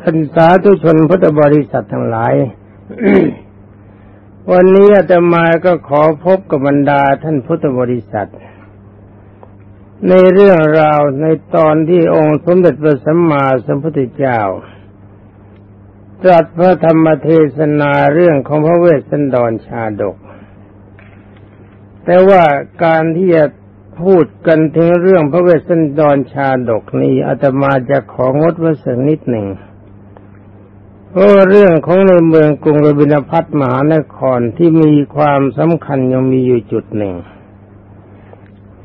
ท่านสาธุชนพุทธบริษัททั้งหลาย วันนี้อาตมาก็ขอพบกับบรรดาท่านพุทธบริษัท ในเรื่องราวในตอนที่องค์สมเด็จพระสัมมาสัมพุทธเจ้าตรัสพระธรรมเทศนาเรื่องของพระเวสสันดรชาดก แต่ว่าการที่จะ พูดกันถึงเรื่องพระเวสสันดรชาดกนี้อาตมาจะของดไว้สักนิดหนึ่งเพราะเรื่องของในเมืองกรุงรบินพัทมหานครที่มีความสำคัญยังมีอยู่จุดหนึ่ง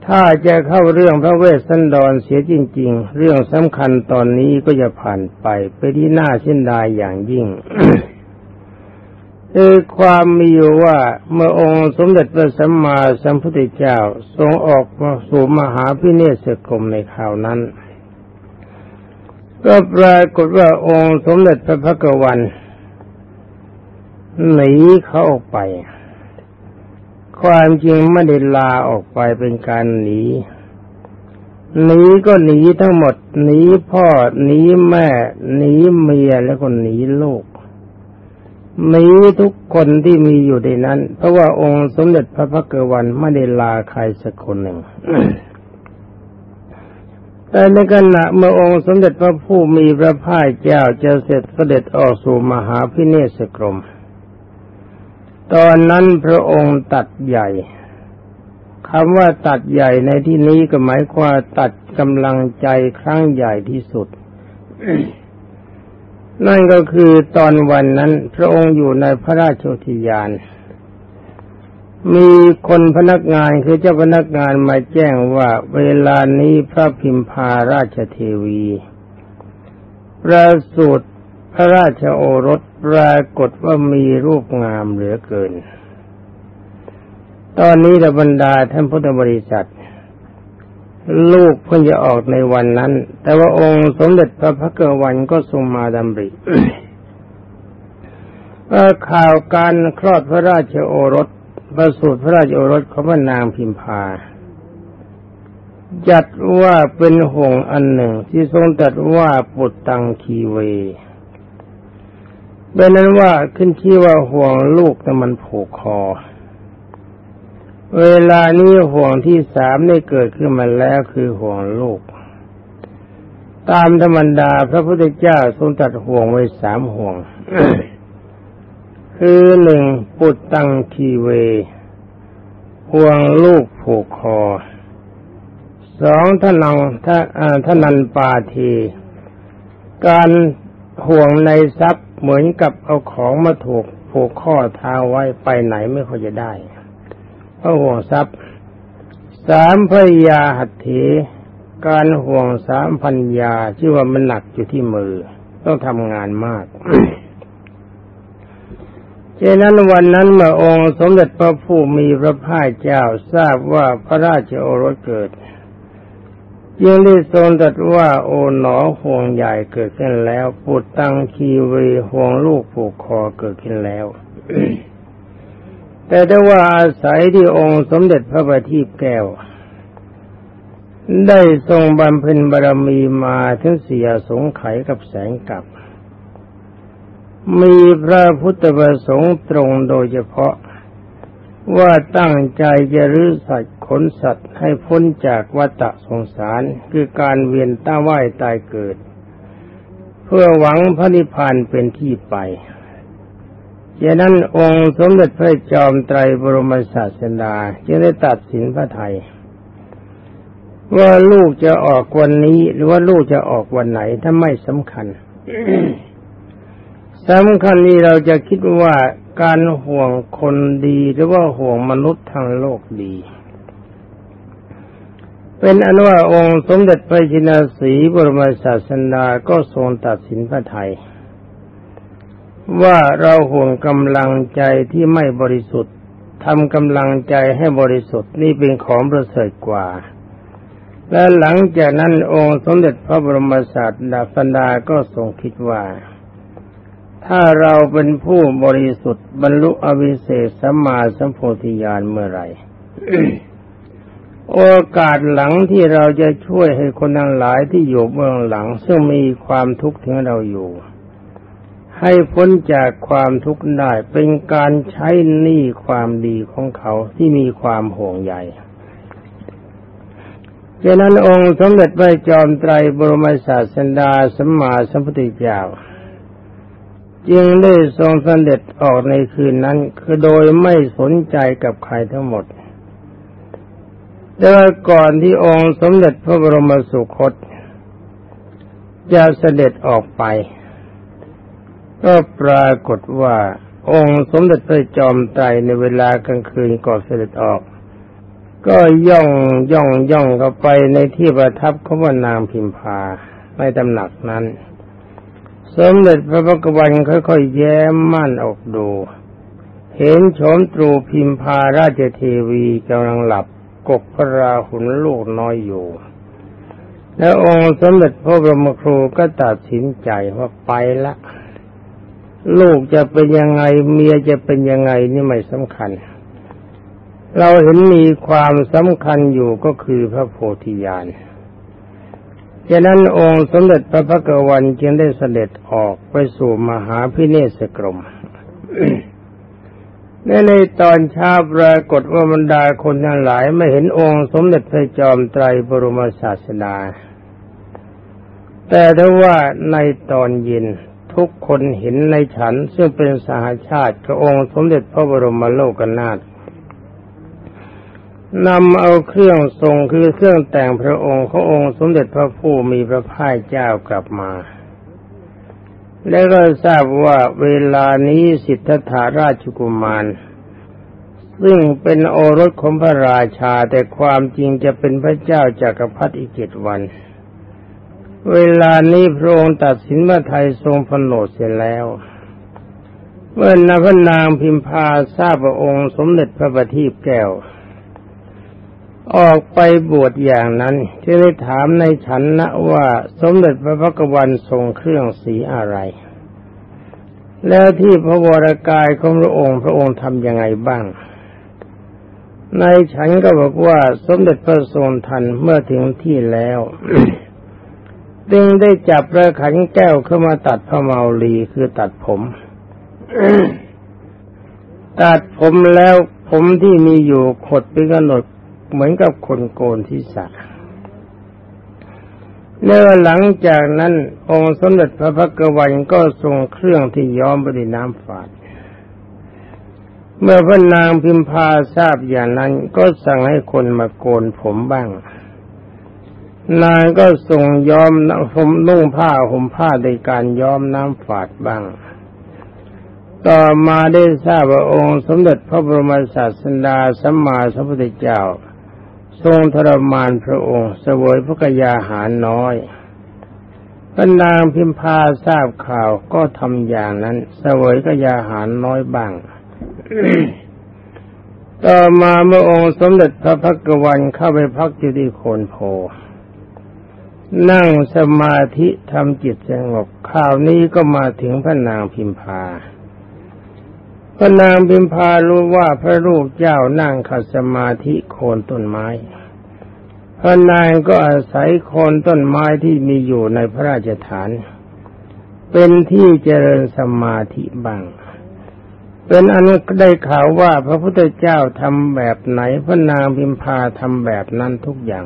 ถ้าจะเข้าเรื่องพระเวสสันดรเสียจริง ๆ เรื่องสำคัญตอนนี้ก็จะผ่านไปไปที่น่าเส้นดายอย่างยิ่ง คือความมีอยู่ว่าเมื่อองค์สมเด็จพระสัมมาสัมพุทธเจ้าทรงออกมาสู่มหาพิเนศกรมในคราวนั้น ก็ปรากฏว่าองค์สมเด็จพระพักวันหนีเขาออกไป ความจริงไม่ได้ลาออกไปเป็นการหนีหนีก็หนีทั้งหมดหนีพ่อหนีแม่หนีเมียแล้วก็หนีลูก มีทุกคนที่มีอยู่ในนั้น เพราะว่าองค์สมเด็จพระพักวันไม่ได้ลาใครสักคนหนึ่ง แต่ในขณะเมื่อองค์สมเด็จพระผู้มีพระภาคเจ้าจะเสร็จเสด็จออกสู่มหาพิเนศกรม ตอนนั้นพระองค์ตัดใหญ่คำว่าตัดใหญ่ในที่นี้ก็หมายความตัดกำลังใจครั้งใหญ่ที่สุด นั่นก็คือตอนวันนั้นพระองค์อยู่ในพระราชโอทยาน มีคนพนักงานคือเจ้าพนักงานมาแจ้งว่าเวลานี้พระพิมพาราชเทวีประสูตรพระราชโอรสปรากฏว่ามีรูปงามเหลือเกิน ตอนนี้ระบรรดาท่านพุทธบริษัท ลูกเพิ่งจะออกในวันนั้น แต่ว่าองค์สมเด็จพระพักวันก็ทรงมาดำริข่าวการคลอดพระราชโอรสประสูติพระราชโอรสของพระนางพิมพาจัดว่าเป็นห่วงอันหนึ่งที่ทรงตัดว่าปุตตังคีเวเป็นนั้นว่าขึ้นชื่อว่าห่วงลูกแต่มันผูกคอ เวลานี้ห่วงที่สามได้เกิดขึ้นมาแล้วคือห่วงลูก ตามธรรมดาพระพุทธเจ้าทรงตัดห่วงไว้สามห่วง คือหนึ่งปุตตังทีเว ห่วงลูกผูกคอสองท่านังท่าท่านันปาที การห่วงในทรัพย์เหมือนกับเอาของมาถูกผูกข้อเท้าไว้ไปไหนไม่ค่อยจะได้ พระห่วงทรัพย์สามพยาหัตถีการห่วงสามพันยาชื่อว่ามันหนักอยู่ที่มือ ต้องทำงานมากเช่นั้นวันนั้นเมื่อองค์สมเด็จพระผู้มีพระภาคเจ้าทราบว่าพระราชโอรสเกิดจึงได้ทรงตรัสว่าโอ๋หนอห่วงใหญ่เกิดขึ้นแล้วปุตตังคีเวห่วงลูกผูกคอเกิดขึ้นแล้ว แต่ถ้าว่าอาศัยที่องค์สมเด็จพระบัณฑิตแก้ว ได้ทรงบำเพ็ญบารมีมาถึงเสียสงไขกับแสงกับ มีพระพุทธประสงค์ตรงโดยเฉพาะว่าตั้งใจจะรื้อสัตว์ขนสัตว์ให้พ้นจากวัฏสงสาร คือการเวียนต้าว่ายตายเกิด เพื่อหวังพระนิพพานเป็นที่ไป ฉะนั้นองค์สมเด็จพระจอมไตรบรมศาสดาจึงได้ตัดสินพระไทยว่าลูกจะออกวันนี้ หรือว่าลูกจะออกวันไหนถ้าไม่สำคัญสำคัญนี้เราจะคิดว่าการห่วงคนดีหรือว่าห่วงมนุษย์ทางโลกดี เป็นอันว่าองค์สมเด็จพระจินสีบรมศาสดาก็ทรงตัดสินพระไทย ว่าเราห่วงกำลังใจที่ไม่บริสุทธิ์ทำกำลังใจให้บริสุทธิ์นี่เป็นของประเสริฐกว่า และหลังจากนั้นองค์สมเด็จพระบรมศาสดาสันดาก็ทรงคิดว่า ถ้าเราเป็นผู้บริสุทธิ์บรรลุอวิเศษสัมมาสัมโพธิญาณเมื่อไรโอกาสหลังที่เราจะช่วยให้คนทั้งหลายที่อยู่เบื้องหลัง ซึ่งมีความทุกข์ถึงเราอยู่ ให้พ้นจากความทุกข์ได้เป็นการใช้หนี้ความดีของเขาที่มีความห่วงใยฉะนั้นองค์สมเด็จพระจอมไตรบรมศาสดาสัมมาสัมพุทธเจ้าจึงได้ทรงเสด็จออกในคืนนั้น คือโดยไม่สนใจกับใครทั้งหมด แต่ก่อนที่องค์สมเด็จพระบรมสุคตจะเสด็จออกไป ก็ปรากฏว่า องค์สมเด็จพระจอมไตรในเวลากลางคืนก่อนเสด็จออก ก็ย่องย่องย่องเข้าไปในที่ประทับของนางพิมพาในตำหนักนั้น สมเด็จพระพุทธวันค่อยๆแย้มม่านออกดู เห็นโฉมตรูพิมพาราชเทวีกำลังหลับกกพระราหุลลูกน้อยอยู่ แล้วองค์สมเด็จพระบรมครูก็ตัดสินใจว่าไปละ ลูกจะเป็นยังไงเมียจะเป็นยังไงนี่ไม่สำคัญ เราเห็นมีความสำคัญอยู่ก็คือพระโพธิญาณฉะนั้นองค์สมเด็จพระพักวันจึงได้เสด็จออกไปสู่มหาพิเนศกรมในในตอนเช้าปรากฏว่าบรรดาคนทั้งหลายไม่เห็นองค์สมเด็จพระจอมไตรบรมศาสดาแต่ถ้าว่าในตอนเย็น ทุกคนเห็นในฉัน ซึ่งเป็นสหาชาติกับองค์สมเด็จพระบรมโลกนาถนำเอาเครื่องทรงคือเครื่องแต่งพระองค์ขององค์สมเด็จพระผู้มีพระภาคเจ้ากลับมา แล้วก็ทราบว่าเวลานี้สิทธัตถาราชกุมาร ซึ่งเป็นโอรสของพระราชาแต่ความจริงจะเป็นพระเจ้าจากักรพรรดิอีกเจ็ดวัน เวลานี้พระองค์ตัดสินว่าไทยทรงพโนดเสร็จแล้ว เมื่อนพนางพิมพาทราบพระองค์สมเด็จพระบัณฑิตแก้ว ออกไปบวชอย่างนั้นที่ได้ถามในฉันนะว่าสมเด็จพระพักวันทรงเครื่องสีอะไร แล้วที่พระวรากายของพระองค์พระองค์ทำยังไงบ้าง ในฉันก็บอกว่าสมเด็จพระทรงทันเมื่อถึงที่แล้ว จึงได้จับพระขันแก้วเข้ามาตัดพระเมาลีคือตัดผมตัดผมแล้วผมที่มีอยู่ขดเป็นกำหนดเหมือนกับคนโกนที่สะเนื่อหลังจากนั้น องค์สมเด็จพระพักวันก็ทรงเครื่องที่ย้อมบริน้ำฝาด เมื่อพระนางพิมพาทราบอย่างนั้นก็สั่งให้คนมาโกนผมบ้าง นางก็ส่งย้อมผมนุ่งผ้าห่มผ้าในการย้อมน้ำฝาดบ้าง ต่อมาได้ทราบว่าองค์สมเด็จพระบรมศาสดาสัมมาสัมพุทธเจ้า ทรงทรมานพระองค์เสวยพระกยาหารน้อยพระนางพิมพาทราบข่าวก็ทำอย่างนั้นเสวยกยาหารน้อยบ้าง ต่อมาเมื่อองค์สมเด็จพระพักวันเข้าไปพักอยู่ที่โคนโพ นั่งสมาธิทำจิตสงบข่าวนี้ก็มาถึงพระนางพิมพาพระนางพิมพารู้ว่าพระรูปเจ้านั่งขัดสมาธิโคนต้นไม้ พระนางก็อาศัยโคนต้นไม้ที่มีอยู่ในพระราชฐาน เป็นที่เจริญสมาธิบ้างเป็นอันได้ข่าวว่าพระพุทธเจ้าทำแบบไหน พระนางพิมพาทำแบบนั้นทุกอย่าง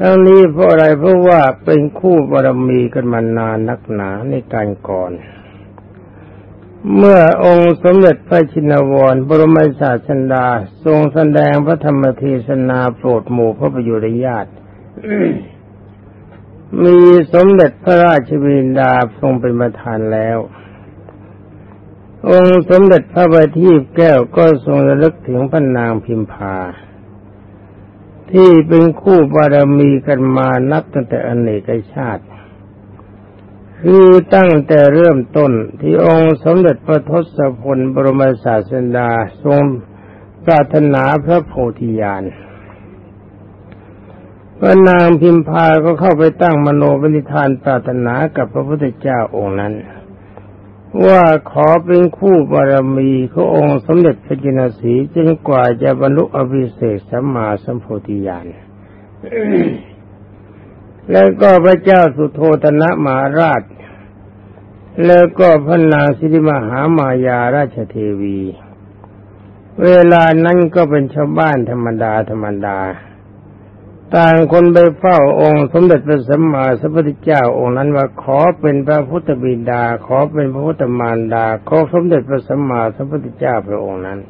ทั้งนี้เพราะอะไรเพราะว่าเป็นคู่บารมีกันมานานนักหนาในการก่อน เมื่อองค์สมเด็จพระชินวร บรมศาสดา ทรงแสดงพระธรรมเทศนาโปรดหมู่พระประยุรญาติมีสมเด็จพระราชวินดาทรงเป็นประธานแล้ว องค์สมเด็จพระบัณฑิตแก้วก็ทรงระลึกถึงพระนางพิมพา ที่เป็นคู่บารมีกันมานับตั้งแต่อเนกชาติ คือตั้งแต่เริ่มต้นที่องค์สมเด็จพระทศพลบรมศาสดาทรงปรารถนาพระโพธิญาณพระนางพิมพาก็เข้าไปตั้งมโนปณิธานปรารถนากับพระพุทธเจ้าองค์นั้น ว่าขอเป็นคู่บารมีขององค์สมเด็จพระจินสีจนกว่าจะบรรลุอภิเศษสัมมาสัมโพธิญาณแล้วก็พระเจ้าสุโธตนะมหาราช แล้วก็พระนางสิริมหามายาราชเทวี เวลานั้นก็เป็นชาวบ้านธรรมดาธรรมดา ต่างคนไปเฝ้าองค์ สมเด็จพระสัมมาสัมพุทธเจ้าองค์นั้นว่าขอเป็นพระพุทธบิดา ขอเป็นพระพุทธมารดา ขอสมเด็จพระสัมมาสัมพุทธเจ้าพระองค์นั้น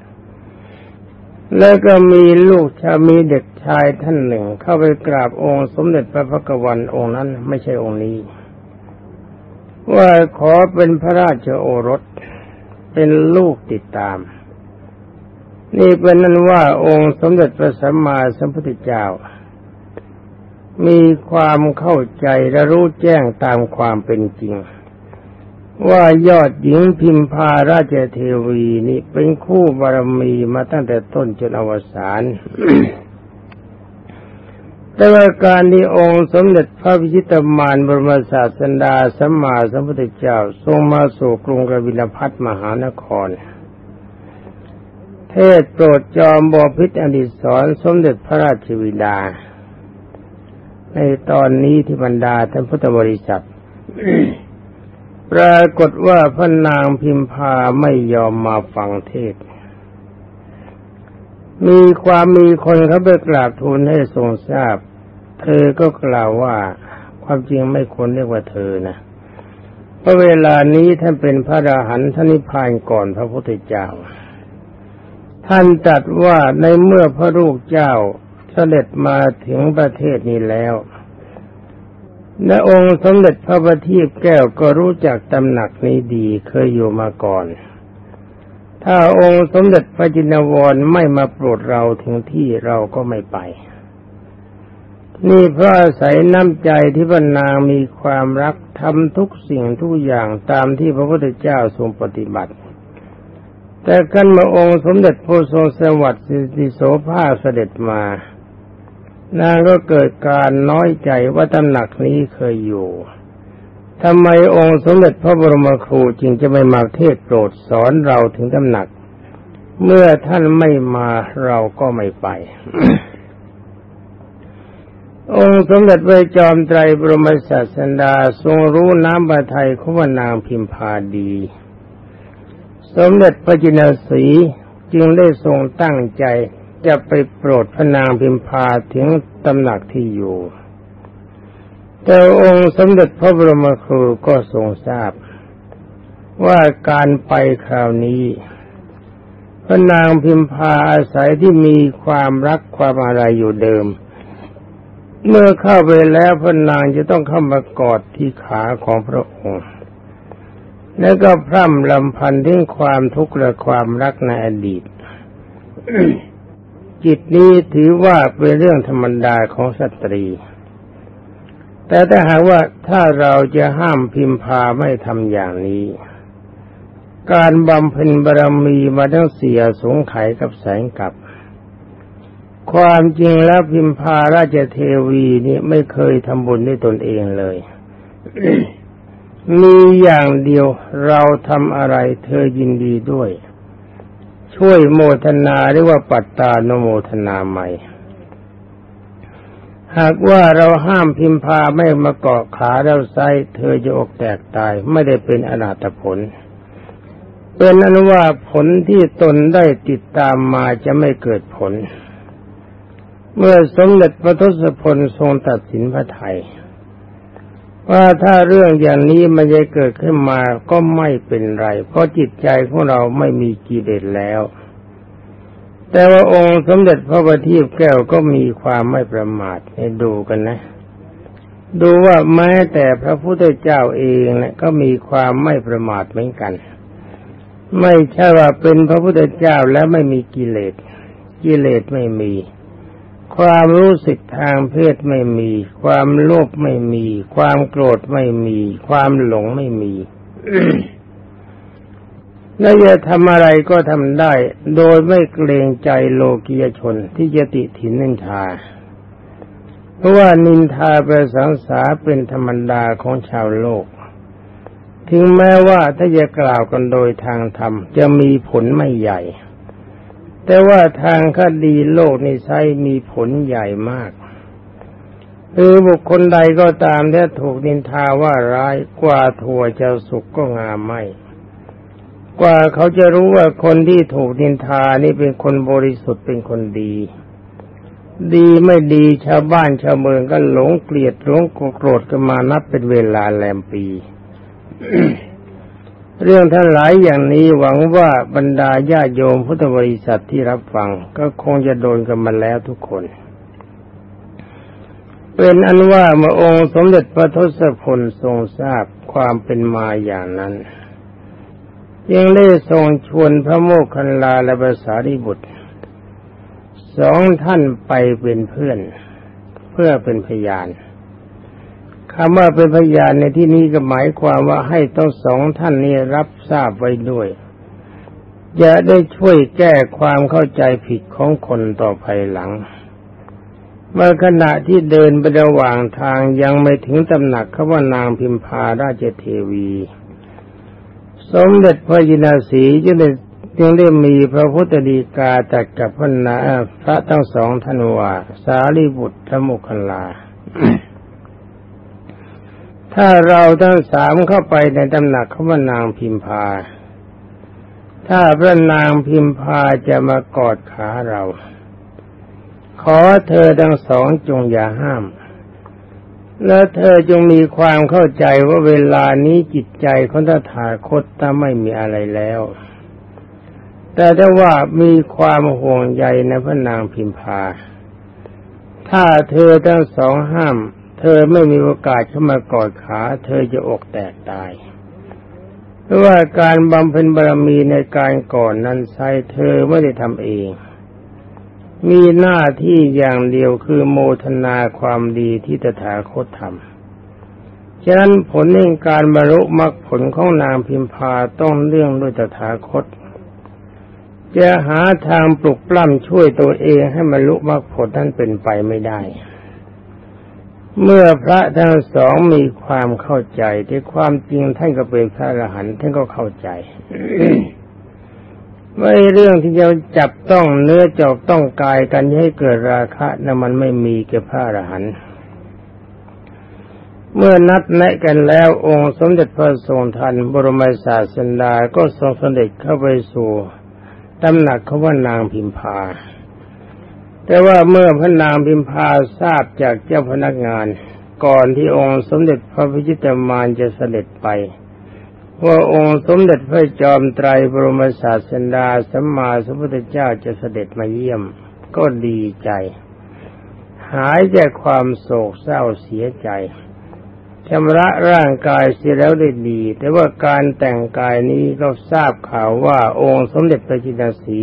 แล้วก็มีลูกชามีเด็กชายท่านหนึ่ง เข้าไปกราบองค์ สมเด็จพระพักวันองค์นั้นไม่ใช่องค์นี้ ว่าขอเป็นพระราชโอรสเป็นลูกติดตาม นี่เป็นนั้นว่าองค์สมเด็จพระสัมมาสัมพุทธเจ้า มีความเข้าใจและรู้แจ้งตามความเป็นจริง ว่ายอดหญิงพิมพาราชเทวีนี่เป็นคู่บารมีมาตั้งแต่ต้นจนอวสานแต่ว่าการที่องค์สมเด็จพระพิชิตมารบรมศาสดาสัมมาสัมพุทธเจ้าทรงมาสู่กรุงกบิลพัทมหานคร เทศโปรดจอมบอพิษอดิศรสมเด็จพระราชวิดา ในตอนนี้ที่บรรดาท่านพุทธบริษัท ปรากฏว่าพระนางพิมพาไม่ยอมมาฟังเทศ มีความมีคนเขาไปกราบทูลให้ทรงทราบ เธอก็กล่าวว่าความจริงไม่ควรเรียกว่าเธอนะเพราะเวลานี้ท่านเป็นพระราหันท่านนิพพานก่อนพระพุทธเจ้า ท่านตัดว่าในเมื่อพระลูกเจ้า เสด็จมาถึงประเทศนี้แล้วในองค์สมเด็จพระบัณฑิตแก้วก็รู้จักตำหนักนี้ดีเคยอยู่มาก่อน ถ้าองค์สมเด็จพระจินวรไม่มาโปรดเราถึงที่เราก็ไม่ไป นี่เพราะอาศัยน้ำใจที่บรรนางมีความรักทำทุกสิ่งทุกอย่างตามที่พระพุทธเจ้าทรงปฏิบัติ แต่กันมาองค์สมเด็จพระทรงสวัสดิ์สิโสภาเสด็จมา นางก็เกิดการน้อยใจว่าตำหนักนี้เคยอยู่ทำไมองค์สมเด็จพระบรมครูจึงจะไม่มาเทศโปรดสอนเราถึงตำหนัก เมื่อท่านไม่มาเราก็ไม่ไป องค์สมเด็จพระจอมไตรบรมศาสดาทรงรู้น้ำบาไทยขวนางพิมพาดี สมเด็จพระจินสีจึงได้ทรงตั้งใจ จะไปโปรดพระนางพิมพาถึงตำหนักที่อยู่ แต่องค์สมเด็จพระบรมครูก็ทรงทราบ ว่าการไปคราวนี้ พระนางพิมพาอาศัยที่มีความรักความอะไรอยู่เดิม เมื่อเข้าไปแล้วพระนางจะต้องเข้ามากอดที่ขาของพระองค์แล้วก็พร่ำลำพันถึงความทุกข์และความรักในอดีต จิตนี้ถือว่าเป็นเรื่องธรรมดาของสตรี แต่ถ้าหากว่าถ้าเราจะห้ามพิมพาไม่ทำอย่างนี้ การบำเพ็ญบารมีมาทั้งเสียสงไขกับแสงกับ ความจริงแล้วพิมพาราชเทวีนี่ไม่เคยทำบุญด้วยตนเองเลย มีอย่างเดียวเราทำอะไรเธอยินดีด้วย ช่วยโมทนาหรือว่าปัตตานโมทนาใหม่ หากว่าเราห้ามพิมพาไม่มาเกาะขาเราไซเธอจะอกแตกตายไม่ได้เป็นอนาตผล เป็นนั้นว่าผลที่ตนได้ติดตามมาจะไม่เกิดผล เมื่อสมเด็จพระทศพลทรงตัดสินพระไทย ว่าถ้าเรื่องอย่างนี้มันจะเกิดขึ้นมาก็ไม่เป็นไร เพราะจิตใจของเราไม่มีกิเลสแล้ว แต่ว่าองค์สมเด็จพระบัณฑิตแก้วก็มีความไม่ประมาทให้ดูกันนะ ดูว่าแม้แต่พระพุทธเจ้าเองนะก็มีความไม่ประมาทเหมือนกัน ไม่ใช่ว่าเป็นพระพุทธเจ้าแล้วไม่มีกิเลส กิเลสไม่มี ความรู้สึกทางเพศไม่มี ความโลภไม่มี ความโกรธไม่มี ความหลงไม่มีและจะทำอะไรก็ทำได้ โดยไม่เกรงใจโลกียชนที่จะติถินนินทา เพราะว่านินทาประสังสาเป็นธรรมดาของชาวโลก ถึงแม้ว่าถ้าจะกล่าวกันโดยทางธรรม จะมีผลไม่ใหญ่ แต่ว่าทางคดีโลกนี่ใช้มีผลใหญ่มากคือบุคคลใดก็ตามที่ถูกนินทาว่าร้ายกว่าถั่วจะสุกก็งามไม่ กว่าเขาจะรู้ว่าคนที่ถูกนินทานี่เป็นคนบริสุทธิ์เป็นคนดี ดีไม่ดีชาวบ้านชาวเมืองก็หลงเกลียดหลงโกรธกันมานับเป็นเวลาแลมปี เรื่องทั้งหลายอย่างนี้หวังว่าบรรดาญาโยมพุทธบริษัทที่รับฟัง ก็คงจะโดนกันมาแล้วทุกคน เป็นอันว่าเมื่อองค์สมเด็จพระทศพลทรงทราบความเป็นมาอย่างนั้น ยังได้ทรงชวนพระโมคคัลลาและภาษาริบุตรสองท่านไปเป็นเพื่อน เพื่อเป็นพยาน คำว่าเป็นพยานในที่นี้ก็หมายความว่าให้ต้องสองท่านนี้รับทราบไว้ด้วยจะได้ช่วยแก้ความเข้าใจผิดของคนต่อภายหลัง เมื่อขณะที่เดินไประหว่างทางยังไม่ถึงตำหนักเขาว่านางพิมพาราชเทวี สมเด็จพระยินาสีจึงได้จึงได้มีพระพุทธดีกาจัดกับพระนาพระทั้งสองท่านว่าสารีบุตรธมุคลา ถ้าเราทั้งสามเข้าไปในตำหนักเขาว่านางพิมพา ถ้าพระนางพิมพาจะมากอดขาเรา ขอเธอทั้งสองจงอย่าห้าม และเธอจงมีความเข้าใจว่าเวลานี้จิตใจของตถาคตถ้าไม่มีอะไรแล้ว แต่ถ้าว่ามีความห่วงใยในพระนางพิมพา ถ้าเธอทั้งสองห้าม เธอไม่มีโอกาสเข้ามากอดขา เธอจะอกแตกตายเพราะว่าการบำเพ็ญบารมีในการก่อนนั้นใช้เธอไม่ได้ทำเอง มีหน้าที่อย่างเดียวคือโมทนาความดีที่ตถาคตทำฉะนั้นผลแห่งการบรรลุมรรคผลของนางพิมพาต้องเรื่องด้วยตถาคต จะหาทางปลุกปล้ำช่วยตัวเองให้บรรลุมรรคผลนั้นเป็นไปไม่ได้ เมื่อพระทั้งสองมีความเข้าใจที่ความจริงท่านก็เป็นพระอรหันต์ท่านก็เข้าใจว่าเรื่องที่จะจับต้องเนื้อจอบต้องกายกันให้เกิดราคะนะมันไม่มีแก่พระอรหันต์เมื่อนัดแนะกันแล้วองค์สมเด็จพระทรงทันบรมศาสดาก็ทรงเสด็จเข้าไปสู่ตำหนักเขาว่านางพิมพา แต่ว่าเมื่อพระนางพิมพาทราบจากเจ้าพนักงาน ก่อนที่องค์สมเด็จพระพิจิตรมารจะเสด็จไป ว่าองค์สมเด็จพระจอมไตรบรมศาสดาสัมมาสัมพุทธเจ้าจะเสด็จมาเยี่ยม ก็ดีใจ หายจากความโศกเศร้าเสียใจชำระร่างกายเสียแล้วได้ดี แต่ว่าการแต่งกายนี้ก็ทราบข่าวว่าองค์สมเด็จพระจินสี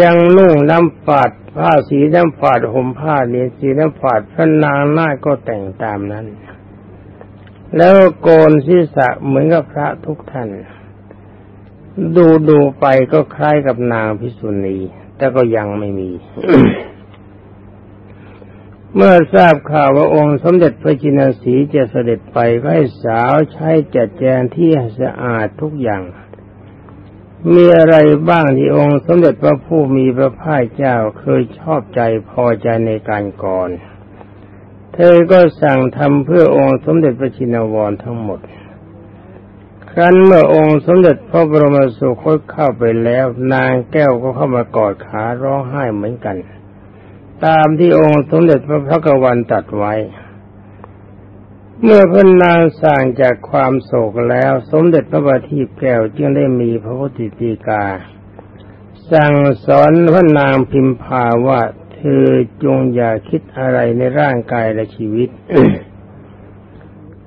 ยังนุ่งน้ำฝาดผ้าสีน้ำฝาดห่มผ้าเนียสีน้ำฝาดพระนางหน้าก็แต่งตามนั้น แล้วโกนศีรษะเหมือนกับพระทุกท่าน ดูดูไปก็คล้ายกับนางพิสุณีแต่ก็ยังไม่มี เมื่อทราบข่าวว่าองค์สมเด็จพระจินสีจะเสด็จไปก็ให้สาวใช้จัดแจงที่สะอาดทุกอย่าง มีอะไรบ้างที่องค์สมเด็จพระผู้มีพระภาคเจ้าเคยชอบใจพอใจในการก่อน เธอก็สั่งทำเพื่อองค์สมเด็จพระชินวรทั้งหมด ครั้นเมื่อองค์สมเด็จพระบรมสุคตเข้าไปแล้ว นางแก้วก็เข้ามากอดขาร้องไห้เหมือนกัน ตามที่องค์สมเด็จพระพักวันตัดไว้ เมื่อพระนางสั่งจากความโศกแล้ว สมเด็จพระบาทีแก้วจึงได้มีพระพุทธตีกา สั่งสอนพระนางพิมพาว่าคือจงอย่าคิดอะไรในร่างกายและชีวิต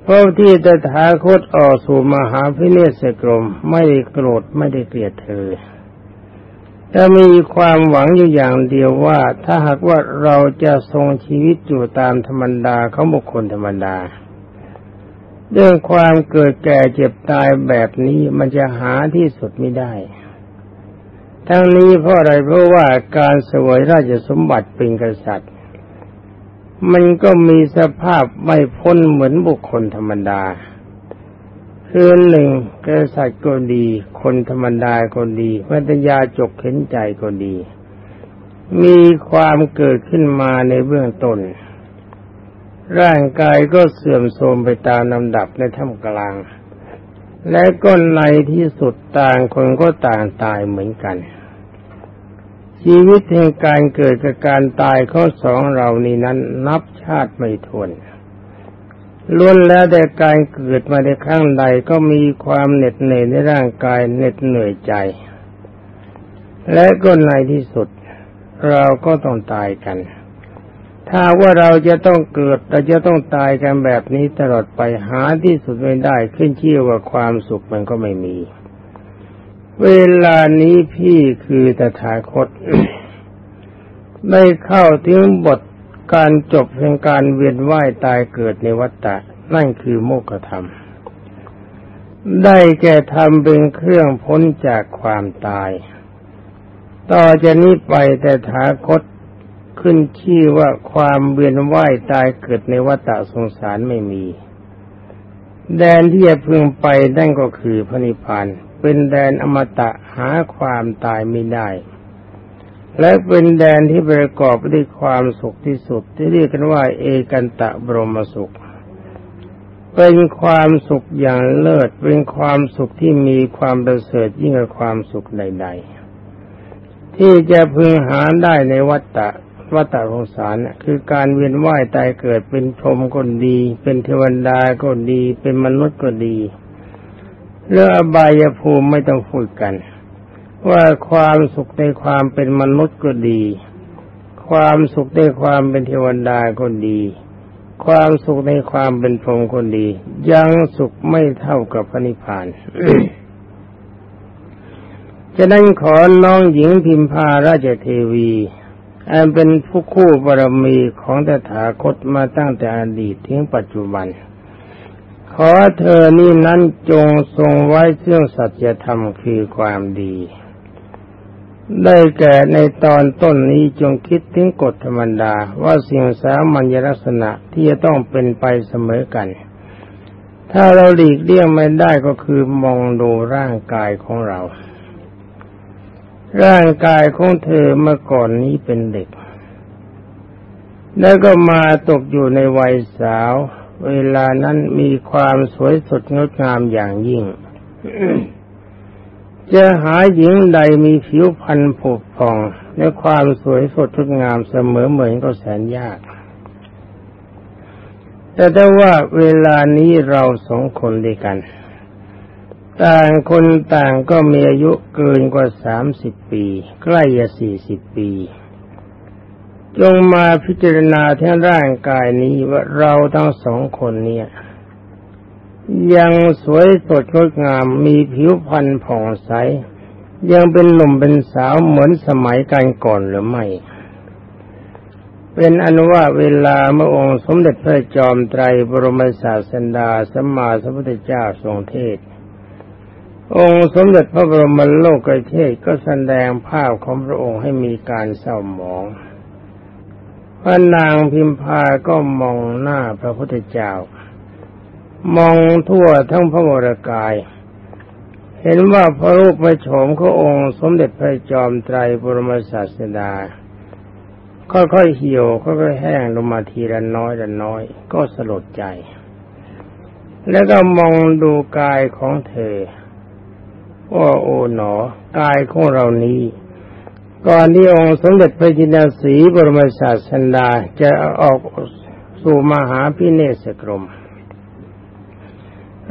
เพราะที่ตถาคตออกสู่มหาพิเนศกรมไม่ได้โกรธไม่ได้เกลียดเธอแต่มีความหวังอยู่อย่างเดียวว่าถ้าหากว่าเราจะทรงชีวิตอยู่ตามธรรมดาเขาบุคคลธรรมดา เรื่องความเกิดแก่เจ็บตายแบบนี้มันจะหาที่สุดไม่ได้ ทั้งนี้เพราะอะไรเพราะว่าการสวยราชสมบัติเป็นกษัตริย์ มันก็มีสภาพไม่พ้นเหมือนบุคคลธรรมดาคือหนึ่งกษัตริย์ก็ดี คนธรรมดาก็ดีพัตยาจกเข็นใจก็ดี มีความเกิดขึ้นมาในเบื้องต้น ร่างกายก็เสื่อมโทรมไปตามลำดับในท่ามกลาง และก็ในที่สุดต่างคนก็ต่างตายเหมือนกัน ชีวิตแห่งการเกิดกับการตายข้อสองเรานี้นั้นนับชาติไม่ทวนล้วนแล้วแต่การเกิดมาในครั้งใดก็มีความเหน็ดเหนื่อยในร่างกายเหน็ดเหนื่อยใจ และก็ในที่สุดเราก็ต้องตายกัน ถ้าว่าเราจะต้องเกิดเราจะต้องตายกันแบบนี้ตลอดไปหาที่สุดไม่ได้ขึ้นชื่อว่าความสุขมันก็ไม่มี เวลานี้พี่คือตถาคต ได้เข้าถึงบทการจบแห่งการเวียนว่ายตายเกิดในวัฏฏะนั่นคือโมกธรรม ได้แก่ทำเป็นเครื่องพ้นจากความตาย ต่อจากนี้ไปแต่ถาคต ขึ้นชื่อว่าความเวียนว่ายตายเกิดในวัฏสงสารไม่มี แดนที่จะพึงไปนั่นก็คือพระนิพพานเป็นแดนอมตะหาความตายไม่ได้ และเป็นแดนที่ประกอบด้วยความสุขที่สุดที่เรียกกันว่า เอกันตะบรมสุข เป็นความสุขอย่างเลิศเป็นความสุขที่มีความประเสริฐยิ่งกว่าความสุขใด ๆ ที่จะพึงหาได้ในวัฏฏะ วัฏฏะสงสารคือการเวียนว่ายตายเกิดเป็นพรหมก็ดี เป็นเทวดาก็ดี เป็นมนุษย์ก็ดีเรื่องอบายภูมิไม่ต้องพูดกัน ว่าความสุขในความเป็นมนุษย์ก็ดี ความสุขในความเป็นเทวดาก็ดี ความสุขในความเป็นพรหมก็ดี ยังสุขไม่เท่ากับพระนิพพานจะนั้นขอน้องหญิงพิมพาราชเทวี อันเป็นผู้คู่บารมีของตถาคตมาตั้งแต่อดีตถึงปัจจุบัน ขอเธอนี่นั้นจงทรงไว้เครื่องสัจธรรมคือความดี ได้แก่ในตอนต้นนี้จงคิดถึงกฎธรรมดา ว่าสิ่งสามัญลักษณะที่จะต้องเป็นไปเสมอกัน ถ้าเราหลีกเลี่ยงไม่ได้ก็คือมองดูร่างกายของเรา ร่างกายของเธอเมื่อก่อนนี้เป็นเด็ก แล้วก็มาตกอยู่ในวัยสาว เวลานั้นมีความสวยสดงดงามอย่างยิ่ง จะหาหญิงใดมีผิวพรรณผุผ่อง และความสวยสดงดงามเสมอเหมือนก็แสนยาก แต่ถ้าว่าเวลานี้เราสองคนด้วยกัน ต่างคนต่างก็มีอายุเกินกว่าสามสิบปี ใกล้จะสี่สิบปี จงมาพิจารณาทั้งร่างกายนี้ว่าเราทั้งสองคนเนี่ย ยังสวยสดงดงามมีผิวพรรณผ่องใส ยังเป็นหนุ่มเป็นสาวเหมือนสมัยกันก่อนหรือไม่ เป็นอนุว่าเวลาเมื่อองค์สมเด็จพระจอมไตรบรมศาสดาสัมมาสัมพุทธเจ้าทรงเทศ องค์สมเด็จพระบรมโลกเทศก็แสดงภาพของพระองค์ให้มีการเศร้าหมอง พระนางพิมพาก็มองหน้าพระพุทธเจ้า มองทั่วทั้งพระวรกาย เห็นว่าพระรูปพระโฉมขององค์สมเด็จพระจอมไตรบรมศาสดา ค่อยๆเหี่ยวค่อยๆแห้งลงมาทีละน้อยละน้อย ก็สลดใจ แล้วก็มองดูกายของเธอ ว่าโอ๋หนอ กายของเรานี้ ก่อนที่องค์สมเด็จพระจินดาสีบรมศาสดาจะออกสู่มหาพิเนศกรม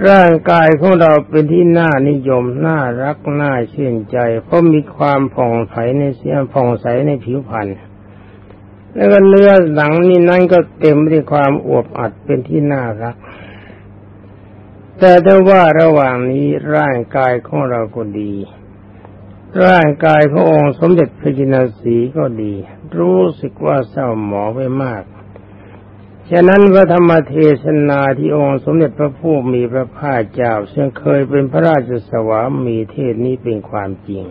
ร่างกายของเราเป็นที่น่านิยม น่ารัก น่าชื่นใจ เพราะมีความผ่องใสในเสียงผ่องใสในผิวพรรณแล้วก็เนื้อหนังนี่นั่นก็เต็มไปด้วยความอวบอัดเป็นที่น่ารัก แต่ถ้าว่าระหว่างนี้ร่างกายของเราก็ดี ร่างกายขององค์สมเด็จพระจินสีก็ดี รู้สึกว่าเศร้าหมองไปมาก ฉะนั้นพระธรรมเทศนาที่องค์สมเด็จพระผู้มีพระภาคเจ้า ซึ่งเคยเป็นพระราชสวามีเทศนี้เป็นความจริง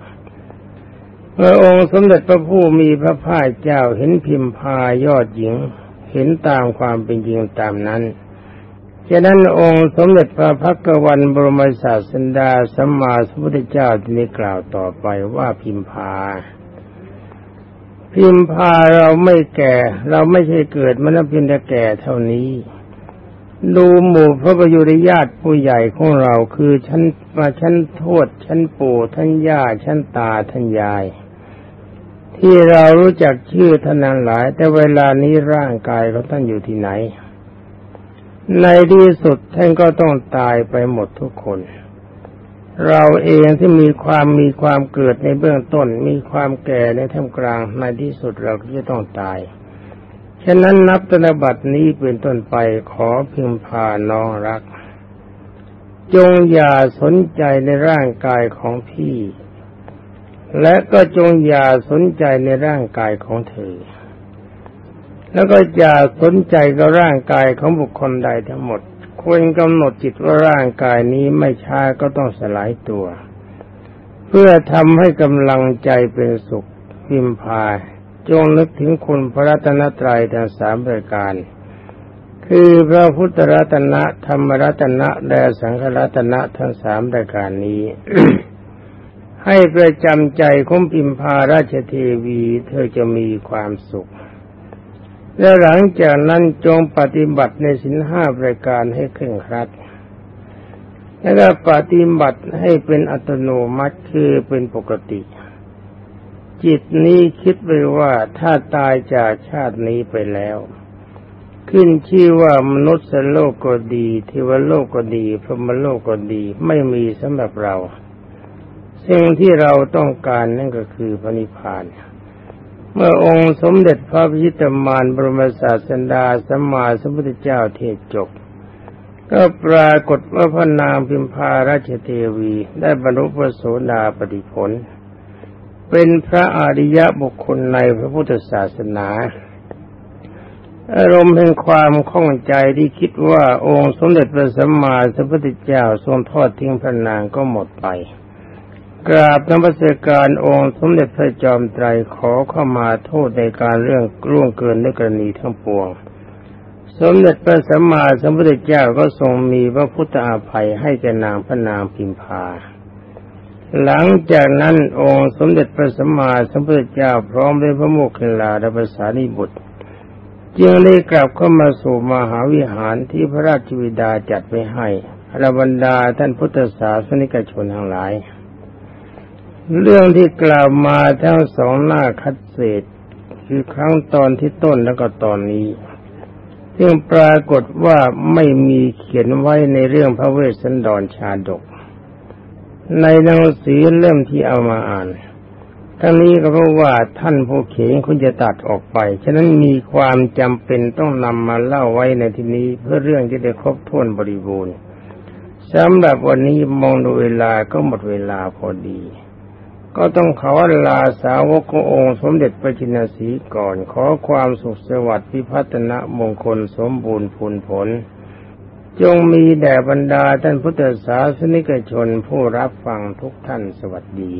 เมื่อองค์สมเด็จพระผู้มีพระภาคเจ้าเห็นพิมพายอดหญิง เห็นตามความเป็นจริงตามนั้น ฉะนั้นองค์สมเด็จพระพักวันบรมศาสดาสัมมาสัมพุทธเจ้าที่นี้กล่าวต่อไปว่าพิมพา พิมพาเราไม่แก่ เราไม่ใช่เกิดมันเพียงแต่แก่เท่านี้ ดูหมู่พระประยุรญาติผู้ใหญ่ของเราคือชั้นมาชั้นโทษชั้นปู่ท่านย่าชั้นตาท่านยาย ที่เรารู้จักชื่อท่านนั้นหลาย แต่เวลานี้ร่างกายของท่านอยู่ที่ไหน ในที่สุดท่านก็ต้องตายไปหมดทุกคน เราเองที่มีความมีความเกิดในเบื้องต้น มีความแก่ในท่ามกลาง ในที่สุดเราก็จะต้องตาย ฉะนั้นนับตนบัตนี้เป็นต้นไปขอพึงพาน้องรัก จงอย่าสนใจในร่างกายของพี่ และก็จงอย่าสนใจในร่างกายของเธอ แล้วก็อย่าสนใจกับร่างกายของบุคคลใดทั้งหมด ควรกำหนดจิตว่าร่างกายนี้ไม่ช้าก็ต้องสลายตัว เพื่อทำให้กำลังใจเป็นสุขพิมพาจงนึกถึงคุณพระรัตนตรัยทั้งสามประการ คือพระพุทธรัตนะธรรมรัตนะและสังฆรัตนะทั้งสามประการนี้ ให้ประจำใจของพิมพาราชเทวีเธอจะมีความสุข และหลังจากนั้นจงปฏิบัติในสินห้าประการให้เคร่งครัด แล้วก็ปฏิบัติให้เป็นอัตโนมัติคือเป็นปกติ จิตนี้คิดไปว่าถ้าตายจากชาตินี้ไปแล้ว ขึ้นชื่อว่ามนุษย์โลกก็ดีเทวโลกก็ดี พรหมโลกก็ดี ไม่มีสำหรับเรา สิ่งที่เราต้องการนั่นก็คือพระนิพพาน เมื่อองค์สมเด็จพระพิตมานบรมศาสดาสัมมาสัมพุทธเจ้าเทศจบก็ปรากฏว่าพระนางพิมพาราชเทวีได้บรรลุพระโสดาปฏิผล เป็นพระอริยบุคคลในพระพุทธศาสนา อารมณ์แห่งความข้องใจที่คิดว่าองค์สมเด็จพระสัมมาสัมพุทธเจ้าทรงทอดทิ้งพระนางก็หมดไป กราบนมัสการองค์สมเด็จพระจอมไตรขอเข้ามาโทษในการเรื่องร่วงเกินในกรณีทั้งปวง สมเด็จพระสัมมาสัมพุทธเจ้าก็ทรงมีพระพุทธอาภัยให้แก่นางพระนางพิมพา หลังจากนั้นองค์สมเด็จพระสัมมาสัมพุทธเจ้าพร้อมด้วยพระโมคคัลลาและภาษานิบุตรจึงได้กลับเข้ามาสู่มหาวิหารที่พระราชวิดาจัดไว้ให้ระบรรดาท่านพุทธศาสนิกชนทั้งหลาย เรื่องที่กล่าวมาทั้งสองหน้าคัดเศษ คือครั้งตอนที่ต้นแล้วก็ตอนนี้ซึ่งปรากฏว่าไม่มีเขียนไว้ในเรื่องพระเวสสันดรชาดก ในหนังสือเล่มที่เอามาอ่านทั้งนี้ก็เพราะว่าท่านผู้เขียนคุณจะตัดออกไป ฉะนั้นมีความจำเป็นต้องนำมาเล่าไว้ในที่นี้เพื่อเรื่องจะได้ครบถ้วนบริบูรณ์สำหรับวันนี้มองดูเวลาก็หมดเวลาพอดี ก็ต้องขอลาสาวกองค์สมเด็จพระจินสีก่อนขอความสุขสวัสดิ์พิพัฒนะมงคลสมบูรณ์ผลผล จงมีแด่บรรดาท่านพุทธศาสนิกชนผู้รับฟังทุกท่านสวัสดี